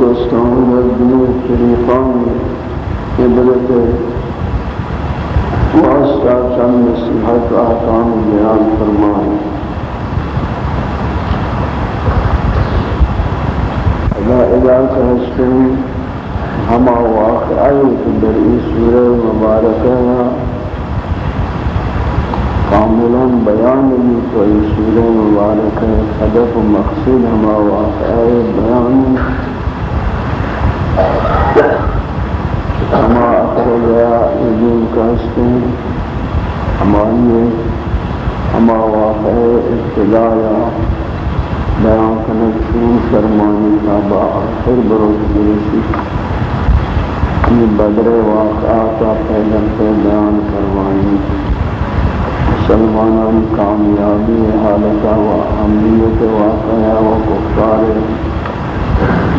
واستعملت به الفريقان قبلة واسطہ چند نصیحت آسان بیان فرمائے لا اجازت ہستے ہیں ہما واقعی در اس سورہ مبارکہ کاملا بیان بھی تو اس سورہ مبارکہ هدف مقصود ہما واقعی بیان ہما ہو گیا عیدین کاشتوں ہماری ہما واقع ابتدا یا بیان کنک شروع فرمانی کا بآخر بروز گرشی یہ بدر واقعات پیدل پہ بیان کروائیں مسلمانوں کامیابی حالتہ و اہمیت واقعہ و کفار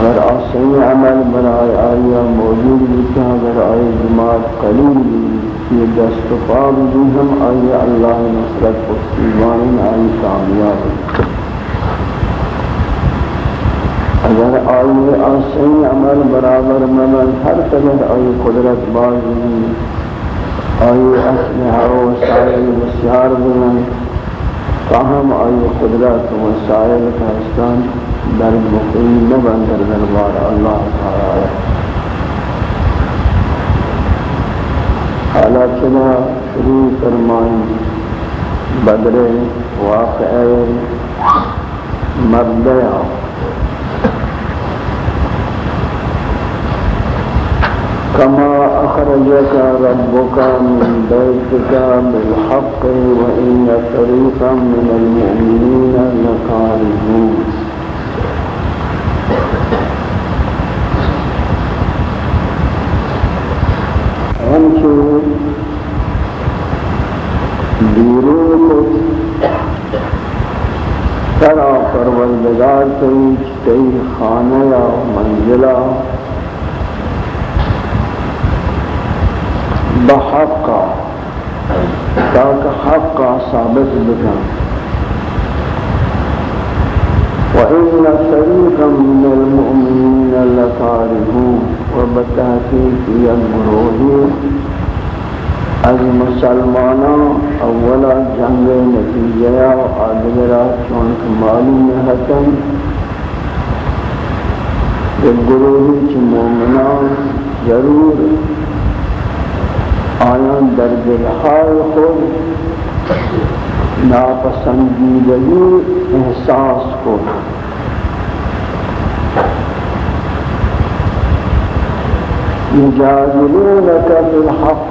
اگر آسانی عمل برائے آیا موجود ہوتا اگر آئی جماعت قلیل بھی یہ دست پا بھی ہم آئی اللہ نصرت پشتیوان آئی کامیاب اگر آئی آسانی عمل برابر ممن ہر طرح آئی قدرت بازی آئی اسلحہ و وسائل بسیار بلند تاہم آئی قدرت و سائل کا حسن در مقیم نبن در دربار اللہ تعالی حالا چنا شروع فرمائی بدر واقع مردیا كما أخرجك ربك من بيتك بالحق وإن فريقا من المؤمنين لكارهون ہمچو بیرون کو ترا پروردگار تیج تی خانہ یا منزلہ بحقا تاک حقا ثابت بکن وإن فريقا من المؤمنين لكارهون وبتحقيق يمروه از مسلمانان اولا جنگ نتیجہ و آدگرہ چونک معلوم حتن ایک گروہی چی مومنان ضرور آیان در دلهای خود ناپسندیدگی احساس کو۔ یجادلونک بالحق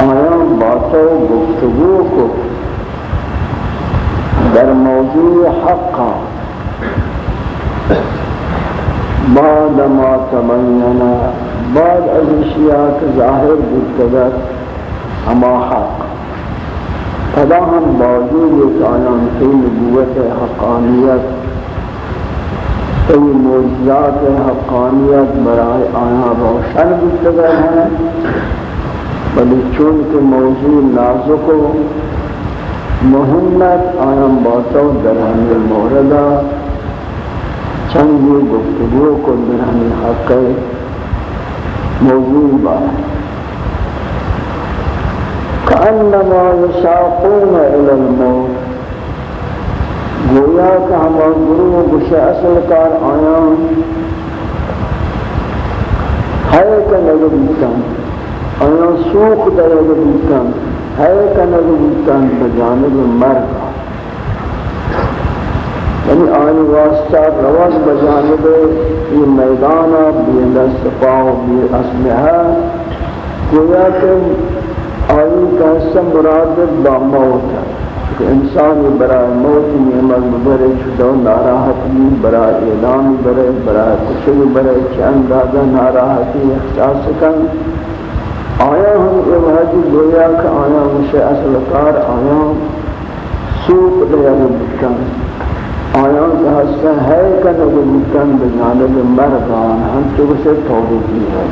آیان باتو گفتگو کو در موضوع حقا بعد ما تبینا بعد از اشیاء ظاہر بودتگر ہما حق. فدا ہم باوجود ایک آیان کی نبوت حقانیت ای موجزات حقانیت برای آیان روشن بودتگر ہیں بلی چونکہ موضوع نازک و محمد آیان باتو در ہمیں موردہ چنگی گفتگو کو در ہمیں حق موضوع بات كأنما يساقون إلى الموت۔ گویا کہ ہم گروہ بش اصل کار آیان۔ ہے کہ نگر بیتن آیان سوخ در بیتن ہے کہ نگر بیتن بجانب مرد یعنی آنی واسطہ روز بجانب یہ میدانا بی دستفاو بی اسمحہ گویا کہ آئی کا حصہ مراد با موت ہے۔ کہ انسان برای موت، نعمت برے چھدو ناراحتی برای اعلام برے برای کشل برے چند دادا ناراحتی احساس کن۔ آیا ہم یہ گویا کہ آیا مشہ اصل کار، آیا سوق دیا بکن آیا کہ حصہ ہے کہ نگو بکن بجانب مردان ہم چکو سے توبہ کی ہے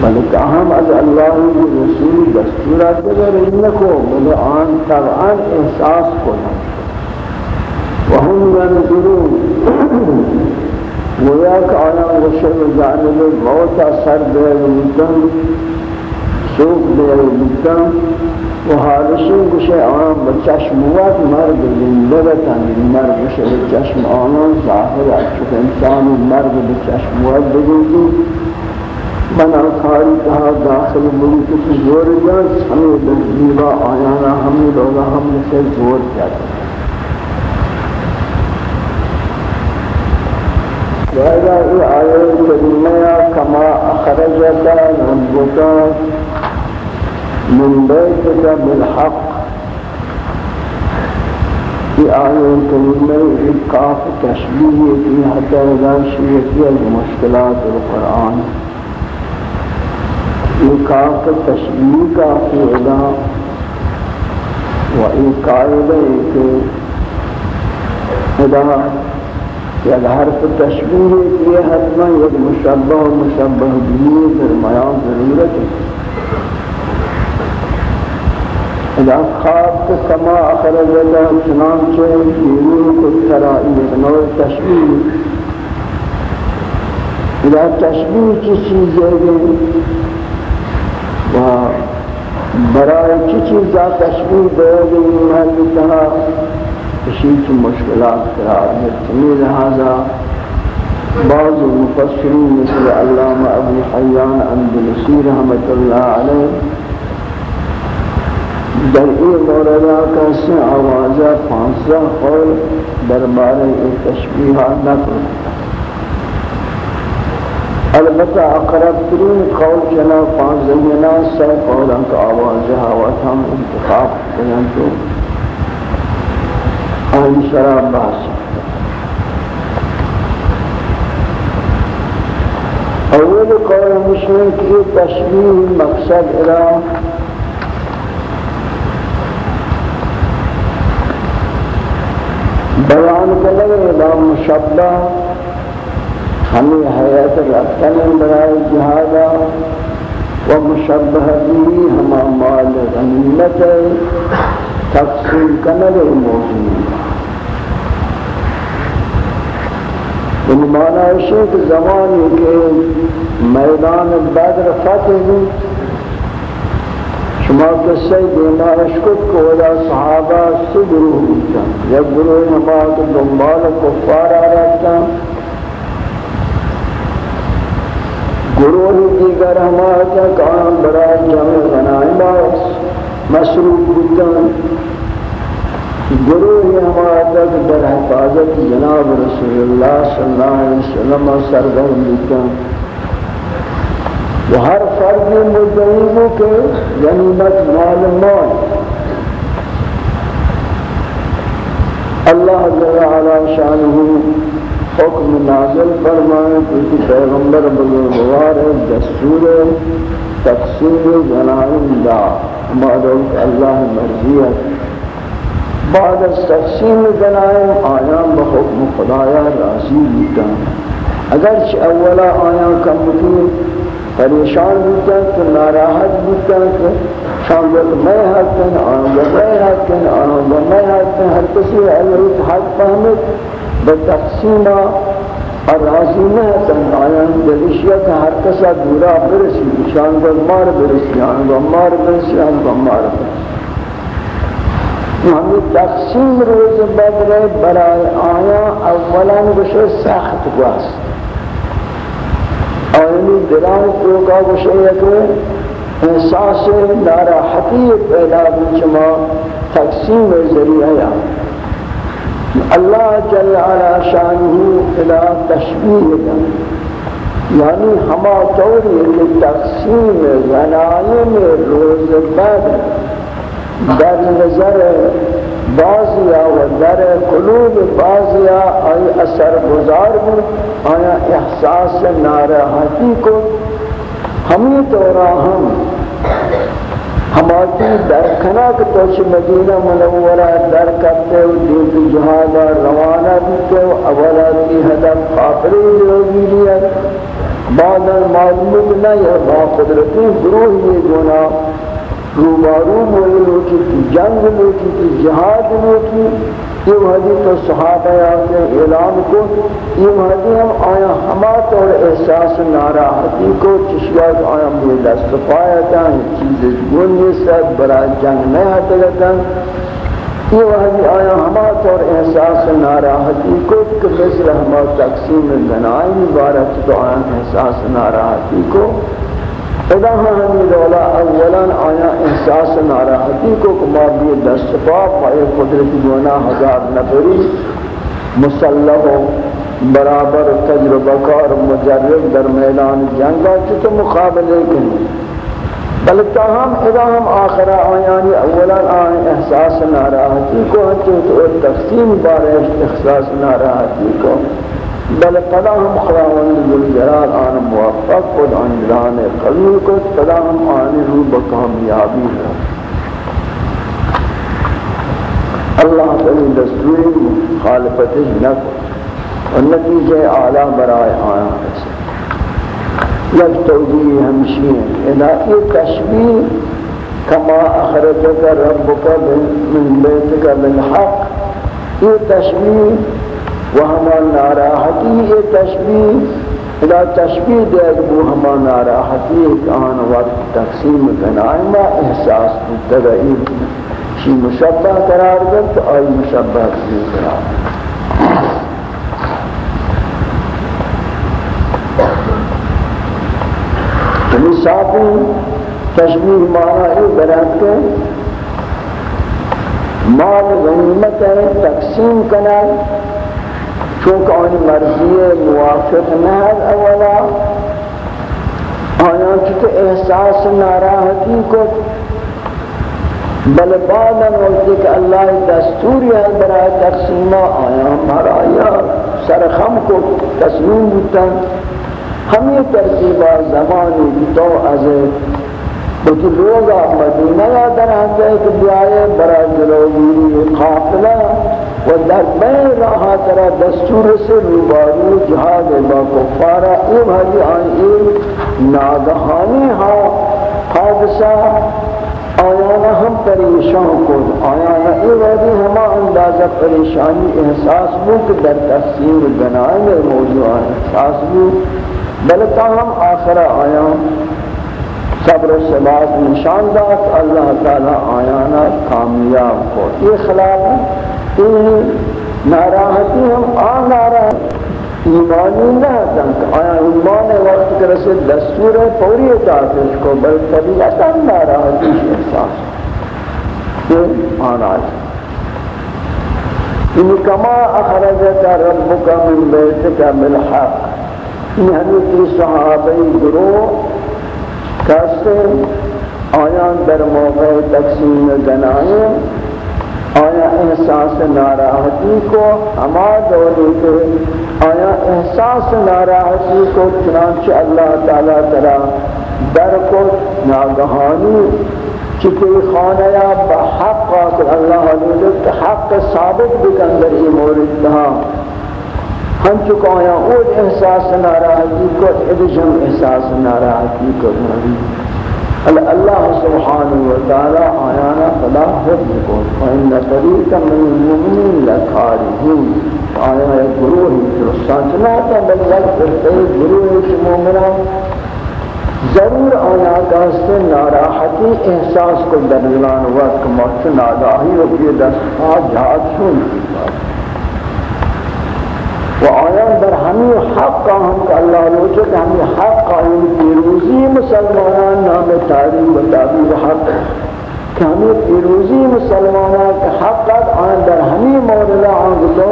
بلکہ اہم از اللہ کی رسول دستورات دیگر انکو بلے آن طبعان احساس کنا وهم ينظرون وياك آنا رشد جانب موتا سر دے بلتن سوک و محالشون گوشه آنان با چشم ود مرد زنده بتن مرد گوشه به چشم آنان ظاهر است چون انسان و مرد به چشم ود بگوزی من آن کاری که ها داخل ملک تو زور جانس همه به زیبا آیانا همی لولا هم نشه زور کرد. لہذا ای آیت کریمه کما اخرجتا نبوتا من بيتك بالحق. في آيات تنمي إيقاف تشبيه في حتى إذا شيئتي المشكلات القرآن. إيقاف تشبيه کا فعلا وإيقاعدة إذا یاد حرف تشبيه في حتما يد مشبه ومشبه بيه في درمیان ضرورت اذا خواب کے سما اخرج اللہ چنانچہ بیرون کو ترائی ایک تشبیح. اذا تشبیح کی چیزیں گئی و برای چی چیزا تشبیح دے گئی محل تہا اسی کی مشکلات قرار ہے تمی لہذا بعض المفسرین مثل علامہ ابو حیان اندلسی رحمت اللہ علیہ در این موردہ کا سے آوازہ پانسہ قول دربارے تشبیحات نہ کرتا البتہ اقرب ترین قول جنا پانچ زمینہ سے قولاں کا آواز ہوا ہم انتخاب کریں تو آن شراب بحث اول قول مشہور کی تشبیح مقصد ارا بیان کرنے لا مشبہ ہمیں حیات رفتن برائے جہادا و مشبہ بھی ہما مال غنیمت تقسیم کنر موضوع ان معنی ہے کہ زمانی کے میدان بدر فتح شما قصہ دیمارش کت کو ودا صحابہ سے گروہ ہوتا یک گروہ ہما کے دنبال کفار آ رہتا گروہ دیگر ہمارا کام برای جمع غنائم باعث مصروف بودن گروہ ہمارا در حفاظت جناب رسول اللہ صلی اللہ علیہ وسلم سرگرم بودن و ہر فرد مدعی کے یعنی غنیمت مال مال اللہ جل علی شانہ حکم نازل فرمائے کسی پیغمبر بزرگوار ہے، دستور تقسیم جنائم دا معروف اللہ مرضیت بعد از تقسیم جنائم آیان بحکم خدایا راضی بیتا اگرچہ اولا آیان کمتی پریشان بیتا تو ناراحت بیتا کہ شام وقت میں حقن آن میں حقن آن میں حقن ہر کسی علویت حق فهمت بتقسیم راضی نہ تن آیان دلشیا کہ ہر کسا دورا برسی، شان کو مار برسی آن کو مار برسی آن کو مار برسی۔ ہمیں تقسیم روز بدر برای آیا، اولا گوشے سخت گواست۔ آیانی دلان توکا گوشے یک احساس ناراحتی پیدا بچما تقسیم ذریعہ اللہ جل علی شانہ الہ تشبیہ یعنی ہما طوری یعنی کہ تقسیم غنائم یعنی روز بعد۔ در نظر بازیا و در قلوب بازیا آئی اثر گزار بود آیا احساس ناراحتی کو ہمیں طورا ہم ہماری در کنک توچ مدینہ منورہ در کرتے و دیت جہادا روانہ بیتے و اولا کی حدب خافری لوگی لیا بعد المعلوم نہ یا با قدرتی گروہ یہ جونا روبارو مولی لوٹی کی جنگ لوٹی کی جہاد لوٹی یہ وحدی تو صحابہ آتے اعلان کو۔ یہ وحدی ہم آیا ہما طور احساس ناراحتی کو چشیات آیا، مجھے دست پایا تھا چیز گن یہ سب برای جنگ نہیں ہاتھ گتا یہ وحدی آیا ہما طور احساس ناراحتی کو، کہ مثل ہما تقسیم گنائی مبارک تو آیا، احساس ناراحتی کو۔ ادا ہمیں دولا اولا آیا احساس ناراحتی کو کما بھی دست پاک پائے قدرت گونا ہزار نفری مسلح برابر تجربہ کار مجرد در میدان جنگا چطور مقابلے کریں بل تاہم ادا ہم آخرہ آیانی یعنی اولا آیا احساس ناراحتی کو ہنچے تو تقسیم بارے احساس ناراحتی کو۔ بل قدا ہم خداوند آن موفق خود آن جلال قوی کو قدا ہم آن رو بکامیابی ہے۔ اللہ تعالی دستوری مخالفتش نکو اور نتیجہ اعلیٰ برائے آیا ایسے یک توجیہ ہمشی ہے ادا یہ تشبیح کما اخرجک ربک من بیتک بالحق، یہ تشبیح و ہما ناراحتی یہ تشبیح ادا تشبیح دے گو ہما ناراحتی ایک آن وقت تقسیم کنائمہ احساس متدعی شی مشبہ قرار دن تو آئی مشبہ کی قرار یعنی صافی تشبیح معنی یہ برات کے مال غنیمت ہے، تقسیم کنائم چونکہ آنی مرضی موافق نہد اولا آیا چونکہ احساس ناراحتی کو بل بعد وقتی کہ اللہ دستوری ہے برای تقسیمہ آیا ہمارا آیا سرخم کو تسلیم بودتا۔ ہم یہ ترتیبہ زمانی تو از بلکہ لوگ مدینہ یا در ہنسے کہ بیائے برای جلوگیری قافلہ۔ و در بین راہ ترا دستور سے روبارو جہاد با کفارا ایم حدی آئی ناگہانی ہا حادثہ آیانا ہم پریشان کو آیانا ایم حدی ہما اندازہ پریشانی احساس بو کہ در تفسیر بنائے میں موضوع احساس بو بلکہ ہم آخر آیا، صبر و سبات نشان داد، اللہ تعالی آیانا کامیاب کو یہ خلاف ہے۔ ناراحتی ہم آن ناراحت ایمانی نہ دنک آیا ایمان وقت کے رسے دستور پوری اطاعتش کو، بل طبیعتا ناراحتی احساس۔ یہ معنی ہے ان یعنی کما اخرجت ربک من بیتک بالحق یہ یعنی ہمیں صحابہ گروہ کہتے آیان در موقع تقسیم جنائیں آیا احساس ناراحتی کو ہما دولی کے، آیا احساس ناراحتی کو چنانچہ اللہ تعالیٰ ترا در کو ناگہانی چکی خانہ یا بحق قاتل اللہ علیہ حق ثابت بکن در ای مورد تہا ہم چکا آیا اوٹ احساس ناراحتی کو ادجم احساس ناراحتی کو۔ اللہ سبحانہ وتعالی آیانا فلا حفظ کو فإن طریقا من المؤمنین لکارہون آیا ہے گروہ درستان چناتا بل وقت ارتے گروہ کی مومنان ضرور آیا کہستے ناراحتی احساس کو درلان وقت مرچن آگاہی و یہ دستہ جہاد شون و آیان در ہمیں حق کا ہم کا اللہ لوچے کہ حق قائم پیروزی مسلمانان نام تاریخ و تعبیر حق کہ ہمیں پیروزی مسلمانان کا حق قد آن در ہمیں موردہ آنگتو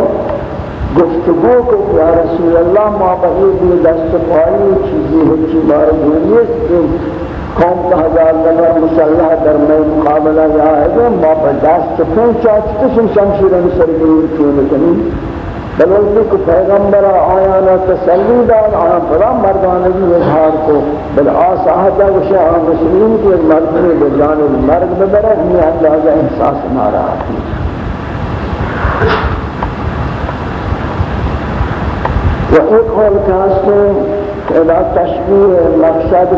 گفتگو کو یا رسول اللہ ما بہی بھی دست پائی چیزی ہچی بار بولیت قوم کا ہزار نمبر مسلح در میں مقابلہ جائے گا ما بہی پہنچا چکسن شمشیر سرگیر کیوں نکنی بلکہ کہ پیغمبر آیانا تسلی دار آنا فرا مردانگی اظہار کو۔ بل آساہتا وشا مسلمین کے مردمی بجانب مرگ ببرہ یہ اندازہ احساس مارا آتی و ایک قول کہاستے ادا تشبیح مقصد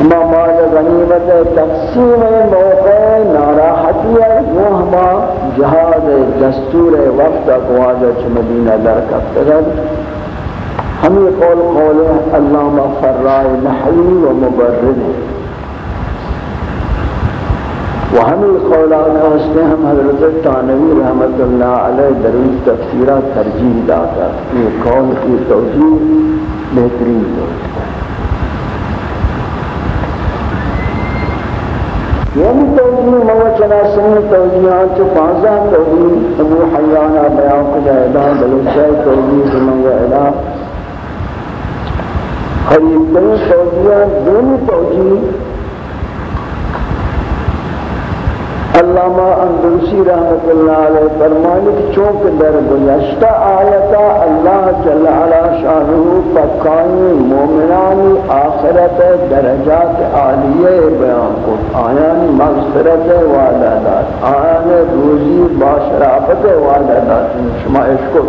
ما مال غنیمت تقسیم موقع ناراحتی ہے وہ ہما جہاد دستور وقت اقواد چھ مدینہ در کفتگد ہمیں قول قول علامہ فرائے نحوی و مبرد. و ہمیں قولات ہستے ہم حضرت تانوی رحمت اللہ علیہ درون تفسیرہ ترجیح داتا یہ قول کی توجیح بہترین دوست ہے یعنی توجیہ موچنا سنی توجیہات چو پانزہ توجیہ ابو حیانا بیان کجا ادا بلوچہ توجیہ سنگا ادا قریب ترین توجیہ دونی توجیہ علامہ اندلسی رحمت اللہ علیہ فرمانی کہ چونک در گزشتہ آیتا اللہ جل علا شانہ پکائی مومنانی آخرت درجات عالیہ بیان کو آیان مغفرت وعدہ دات آیان روزی باشرافت وعدہ دات شما اشکر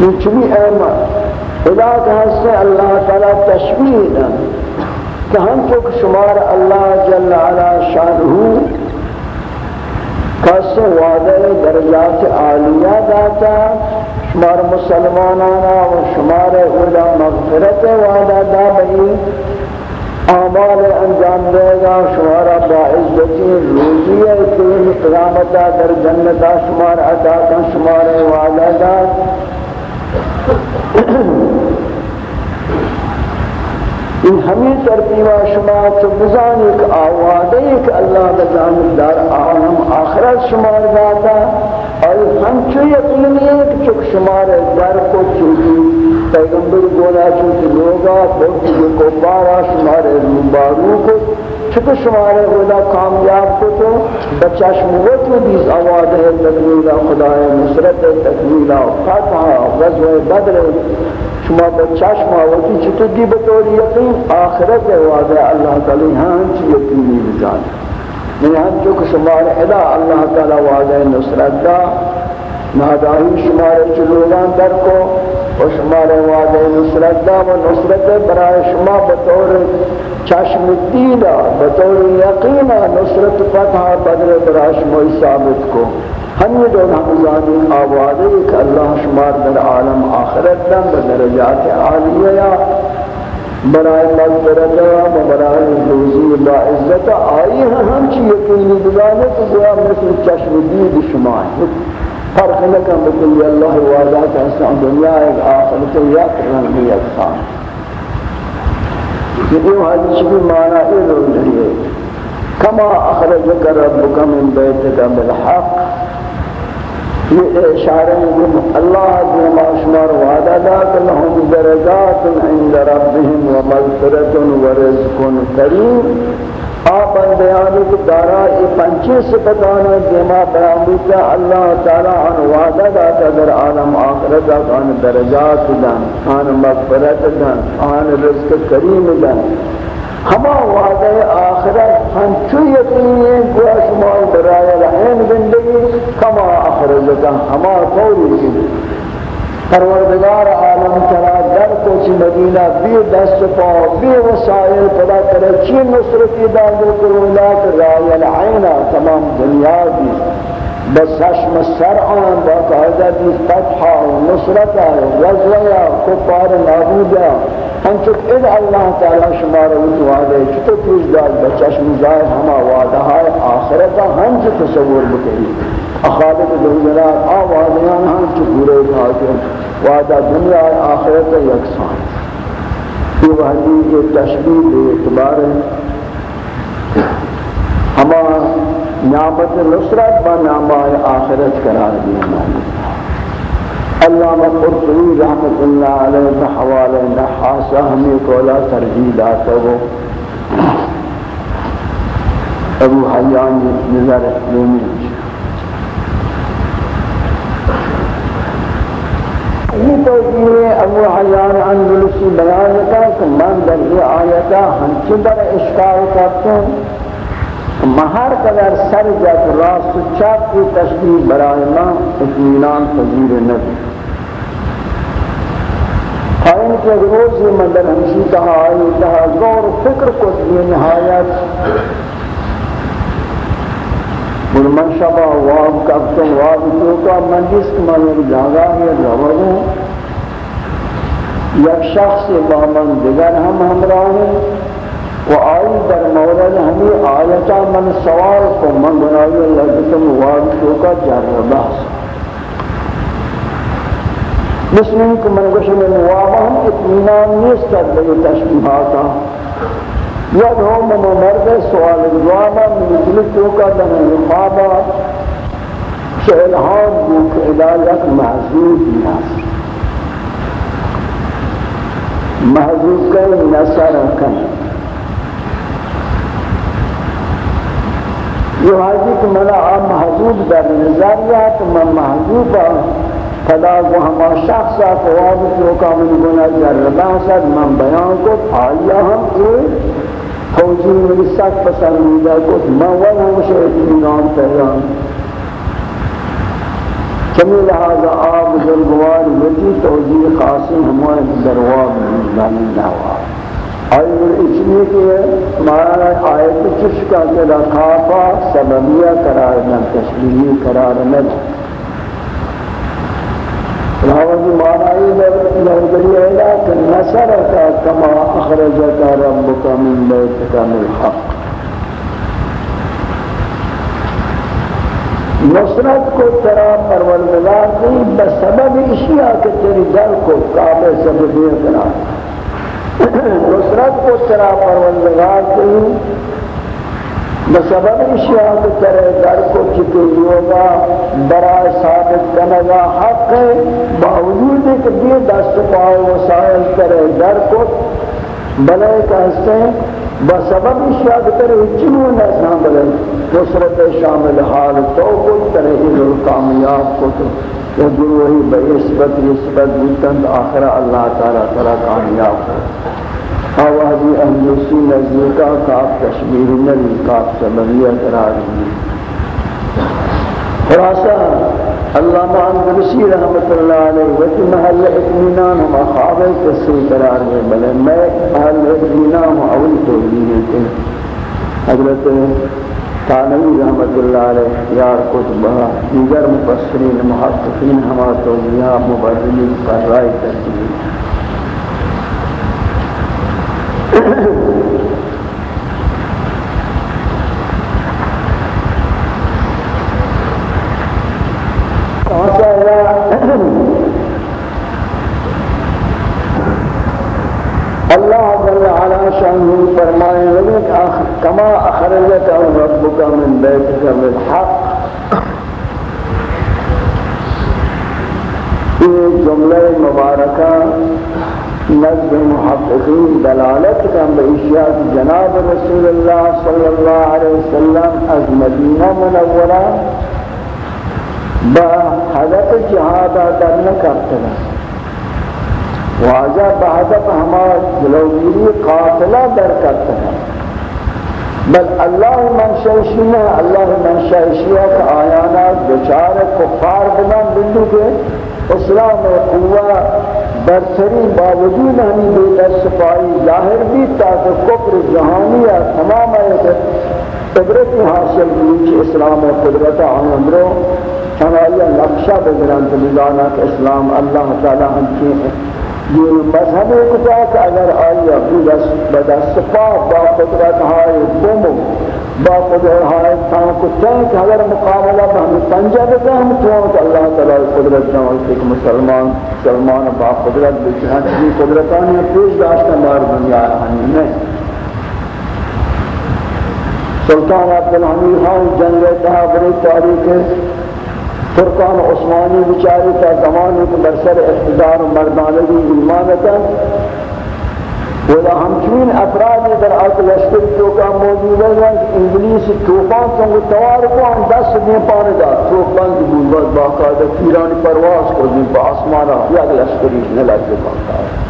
یہ چمی احمد ادا کہ اللہ تعالی تشبیح دن۔ کہ ہم چک شمار اللہ جل علا شانہو کس وعدہ درجات عالیہ داتا، شمار مسلمانانا و شمار اولا مغفرت وعدہ دا بئی اعمال انجام دے گا شمارا باعزتی روزی ہے قیامتا در جنتا شمار عطا کا شمار وعدہ دا۔ ان ہمیں ترتیبا شما تو بزانی کہ آوادے کہ اللہ جانب دار آنم آخرت شمار داتا اور ہم چو یقینی ہے کہ چک شمار در کو چوکی پیغمبر گولا چوکی لوگا بہتی جو کو بارا شمار روبارو کو چکو شمار خدا کامیاب کو تو بچہ شموت میں بیس آواد ہے تکمیلہ خدا ہے نصرت تکمیلہ فتح غزوہ بدر شما با چشم آوردی چطور دی بطور یقین؟ آخرت وعدہ اللہ تعالی ہاں چی یقینی بجان یعنی ہم ہاں جو کہ شمار ادا اللہ تعالی وعدہ نصرت دا۔ نادائی شمار چلوگان در کو۔ و شمار وعدہ نصرت دا و نصرت برای شما بطور چشم دیدہ بطور یقینہ نصرت فتح بدر برای شما ثابت کو۔ ہم یہ دون حمزانی آوازے کہ اللہ شمار در عالم آخرت دن بدرجات عالیہ یا۔ برائے مغفرت و برائے دوزی با عزت آئی ہیں ہم چی یقینی بزانے تو گویا مثل چشم دید شما ہے۔ فرق لکن بکلی اللہ وعدہ کا حسن دنیا ایک آخرت یک رنگ یکسان. یہ حدیث بھی معنی ہے رہی ہے کما اخرجک ربک من بیتک بالحق. یہ اشارہ ہے اللہ جو معاشمار وعدہ دا کہ لهم درجات عند ربهم ومغفرت ورزق کریم آپ بندیانی کی دارا یہ پنچی صفتانا دیما بیاموتا اللہ تعالی عن وعدہ دا کہ در عالم آخرت آن درجات دن آن مغفرت دن آن رزق کریم دن ہما وعدہ آخرت ہم چو یقینی ہیں کہ شما برای رحم زندگی کما اخرجتا ہما قولی کی پروردگار عالم کرا، در کو کچھ مدینہ، بی دست پا، بی وسائل پدا کرے، چی نصرتی داندو کرو لیک رای العینہ تمام دنیا دی. بس حشم سرعان باقاعدہ دی فتحہ و نصرتہ و غزویہ کفار نابودہ ہم چک اذ اللہ تعالی شمار وچ وعدے چتو پیش داد بچشم ظاہر ہما وعدہ ہے آخرتا ہم چ تصور بکری. اخالق دنجلات آ وعدیان ہم چ پورے وعدہ دنیا آخرت یکسان یہ وحدی یہ تشبیح بے اعتبار ہے۔ ہما نعمت نصرت با نعمت آخرت قرار دیا علامہ قرطبی رحمت اللہ علیہ بحوالہ نحاسہ ہمیں کولا ترجید آتا وہ ابو حیان نظر اسلامی یہ توجیہ ابو حیان اندلسی بیان کا کہ من در یہ آیتا ہم چدر اشکال کرتے ہیں۔ مہر قدر سر جات راست چاپ کی تشریح برائے ماں اطمینان پذیر نبی۔ ہاں قائم کے روز یہ مندر ہمشی کہا آئی کہا غور فکر کو یہ نہایت بل من شبہ واب کبتن واب توکا من جس من ایک جاگا ہے روڑوں یک شخص با من دیگر ہم ہمراہ ہیں۔ و آئی در مورد ہمیں آیتا من سوال کو من بنائی لگتم واقعوں کا جر بحث۔ مسلم کو من گوش میں نوابا ہم اتمینان نیست کر لیے تشبیحاتا یا دھو من مرد سوال جوابا من اتلتوں کا دن نفابا شہلہان بوک عدالت محضور نیاز۔ محضور کئی نصر کئی یہ حاجی کہ منا آپ محضوب در نظریات من محضوب فدا کو ہما شخص اقواب چوکا من گناہ جربہ سد من بیان کو آیا ہم۔ ایک فوجی میری سخت پسندیدہ کو من وہ مشہد نام پیان کمی لہذا آپ بزرگوار یتی توجیح خاصی ہمارے درواب من نواب اور اچنی کے مانا آیت چشکا کے رکھافا سببیہ قرار نہ تشبیہی قرار نہ۔ رہاوزی مانا یہ لہذی کہ نصرکا کما اخرجکا ربکا من بیتکا من حق نصرت کو ترا پروردگار دی بسبب اشیاء کے تیری در کو کعبے سببیہ قرار نصرت کو ترا پروردگار کی بسبب اشیاء کے ترے در کو چکے یوگا برائے ثابت کنگا حق ہے، باوجود ایک بھی دست پاؤ وسائل کرے در کو بلے کہتے ہیں بسبب اشیاء کے ترے چنو نسان بلے نصرت شامل حال تو کو ترے کامیاب کو تو گروہی بے بہسبت نسبت بودتند آخرہ اللہ تعالیٰ تعالیٰ کامیاب ہو۔ آوازی اہلیسی نزدیکا کاف تشبیر نبی کاف سببیہ قرار دی خلاصہ، علامہ اندرسی رحمت اللہ علیہ وقت محل اطمینان ہم اخواب کسی قرار دے بلے، میں محل اطمینان ہم اول تولیہ کے حضرت تانوی رحمت اللہ علیہ، یار کتبہ دیگر مفسرین، محققین ہما تولیہ مبرلی پر رائے کرتی اللہ جل علا شانہ فرمائے لك كما اخرجك ربك من بيتك بالحق. یہ جملہ مبارکہ نزد محققین دلالت کا باشیاء جناب رسول اللہ صلی اللہ علیہ وسلم از مدینہ منورہ با حدث جہادہ در نکرتے ہیں واجہ بہدف ہمارا جلوگیری قاتلہ در کرتے ہیں بل اللہ من شیشینا اللہ من کا آیانا بچار کفار بنا بندو کے اسلام قوہ برسری باوجود ہمیں بیتا سپائی ظاہر بھی تاکہ کفر جہانی جہانیہ تمام ایک قدرتی حاصل بھی اسلام قدرت آن اندروں چنائی نقشہ بگران تلیلانا کہ اسلام اللہ تعالی ہم کی یہ مذہب کتا کہ اگر آیا بدست پا با قدرت ہائے بوم با قدرت ہائے تانکو تینک اگر مقابلہ بہم پنجہ بکا ہم تو اللہ تعالی قدرت جانل ایک مسلمان سلمان با قدرت بچہاں قدرتان یا پیش داشتا مار دنیا آنی ہاں، میں سلطان عبدالحمید خان جنگ تحابری تاریخ فرقان عثمانی بچاری تا زمانی کو برسر اقتدار مردانگی ایمانتا ولا ہمچین افرادی در آت لشکر چوکا موجود ہے انگلیس توفان چونگو توار کو ہم دس دیں پانے دا توفان کی بولبات باقاعدہ پیرانی پرواز کو دیں پا آسمانا یا لشکریش نلگ باقاعدہ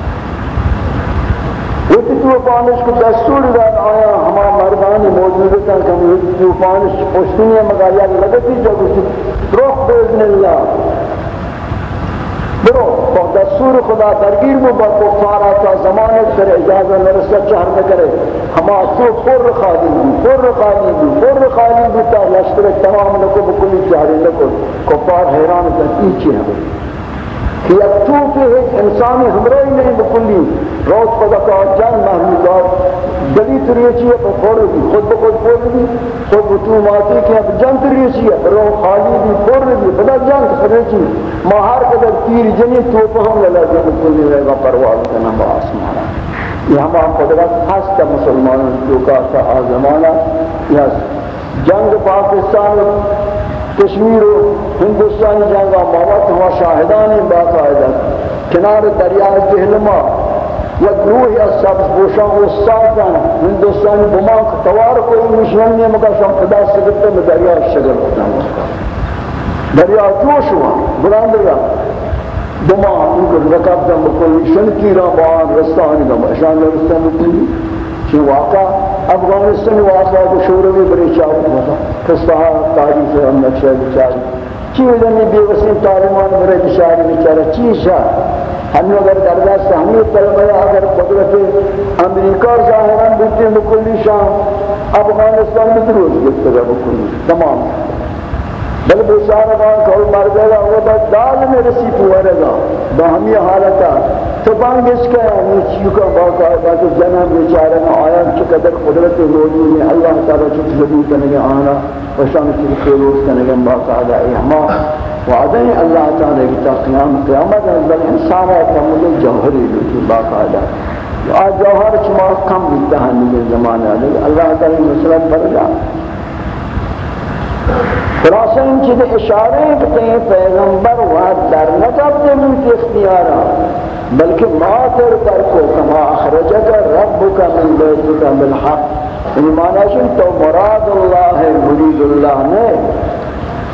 وہ توفانش کو دستور داد، آیا ہما مردانی موجود تھا کہ وہ توفانش پشتنی ہے مگر یا لگتی جب اسی روح بیزن اللہ برو با دستور خدا درگیر مو با کفارا تا زمانے سر اجازہ نرسہ چہر نکرے ہما تو پر خالی بھی پر خالی بھی پر خالی بھی تا لشتر تمام لکو بکلی چہرے لکو کفار حیران تا ایچی ہے کہ یک تو کہ ایک انسانی ہمراہی نہیں بکلی روز پدا کا جنگ محمودات دلی تریچی ہے، پر پھوڑ بھی، خود بخود پھوڑ بھی، تو بطو ماتی کہ اب جنگ تریچی ہے، پر روح خالی بھی پھوڑ بھی پدا جنگ تریچی مہار قدر تیر جنی تو پہم لگا جو بکلی رہے گا، پرواز کرنا با آسمانا یہ ہم قدرت ہست مسلمانوں جو کا تھا آزمانا یہ جنگ پاکستان کشمیر و ہندوستانی جنگا موت ہوا شاہدانی باقاعدہ کنار دریا جہلما یا گروہ یا سبز بوشان و ساتان ہندوستانی بمان کو توار کوئی مشن نہیں، مگر شام خدا سکتے میں دریا شگر ہوتا دریا جوش ہوا بلند رہا بمان، ان کو رکاب دم بکلی شن کیرا بان، رستانی دم اشان رستان بکلی چی واقع افغانستان واقع کو شوروی بری چاوت ہوتا کستا تاریخ ہم نقشہ بچاری۔ چی وزنی بے وسیم تعلیمان برے بشاری بچارا چی شاہ؟ ہم اگر درجہ سے ہمیں طلبہ اگر قدرت امریکہ ظاہران بکتے بکلی شاہ، افغانستان میں دروز گفتے گا بکلی تمام۔ بل بشارہ بان کھول مر گیا وہ بس دال میں رسی پوارے گا۔ باہمی حالتا تو بانگ اس کا یہ چیز کا باقاعدہ کہ جناب بیچارہ میں آیا کہ قدر قدرت موجود ہے اللہ تعالی چھ زمین کرنے گا آنا وشان کی خیروز کرنے گا باقا باقاعدہ احما وعدہ اللہ تعالی کی تا قیام قیامت ہے۔ بل انسان ہے مجھے جوہری لوٹی باقاعدہ آج جوہر چما کم بیتا ہے زمانہ۔ اللہ تعالی مسئلہ بڑھ جا خلاصہ ان چیز اشارے کہتے پیغمبر وہاں در نکب دے ملک اختیارا بلکہ ماتر پر کو کما اخرجک ربک من بیتک بالحق۔ یعنی معنی شن تو مراد اللہ ہے، مرید اللہ نے۔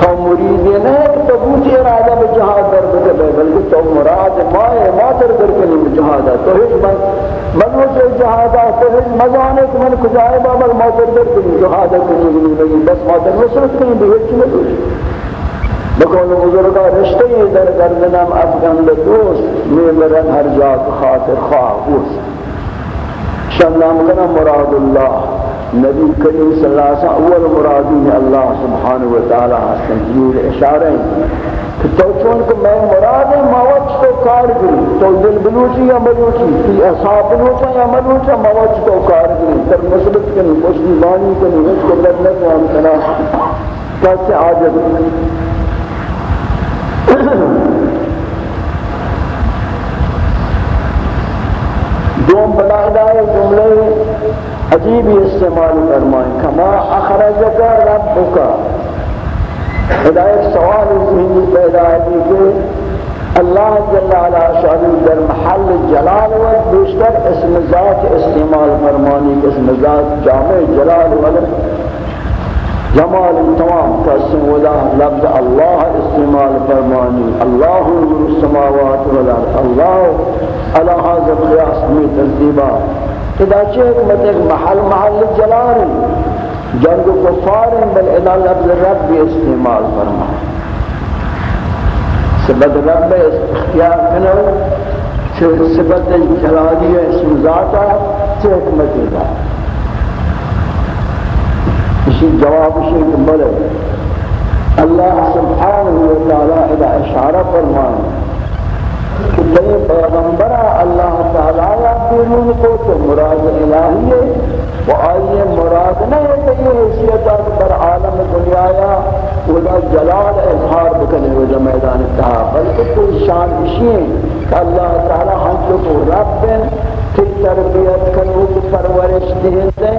تو مرید نہیں کہ تو بوتی ارادہ بجہاد در بکے بلکہ تو مراد مائے ماتر در کنی بجہادہ تو ہیچ من مدوچ جہادہ تو ہیچ مزانے کہ من کجائے بابا ماتر در کنی جہادہ کنی کنی لگی بس ماتر نصرت کنی، بھی ہیچ مدوچ بکول بزرگا رشتے در گردنم افغان دوست میمرن ہر جا خاطر خواہ اوست۔ شنام کنا مراد اللہ، نبی کریم صلی اللہ علیہ وسلم، اول مرادی اللہ سبحانہ و تعالی حسن جیر اشارہ ہیں۔ تو چون کہ میں مراد ہے موت تو کار گری، تو دل بلوچی یا ملوچی؟ تی اصحاب بلوچا یا ملوچا؟ موت تو کار گری۔ تر نسبت کنی مسلمانی کنی اس کو لگنت ہم کنا۔ کیسے آجت دوم بلائدہ جملے عجیبی استعمال فرمائیں۔ کما اخرجک ربک۔ خدا ایک سوال ذہنی پیدا ہے کہ اللہ جل علا شاہد در محل جلال و بیشتر اسم ذات استعمال فرمانی اسم ذات جامع جلال و جمال تمام قسم ودا لفظ اللہ استعمال فرمانی اللہ نور السماوات والارض اللہ علی حاضر قیاس میں ترتیبہ خدا چیک مطلق محل محل جلال جنگ کفار بل ادا لفظ رب بھی استعمال فرما سبت رب اختیار کنو چھے سبت جلالی اسم ذاتا چھے حکمت دا اسی جواب اسی بلے اللہ سبحانہ وتعالی ادا اشارہ فرمائے کہ پیغمبرہ اللہ تعالیٰ یا کو تو مراد الہی ہے و آئیے مراد نہیں ہے کہ یہ حیثیت در عالم دنیا یا ودا جلال اظہار بکنے ودا میدان اتحا بلکہ کوئی شان اسی ہے کہ اللہ تعالیٰ ہم کو رب بن کی تربیت کرو کی پرورش دیں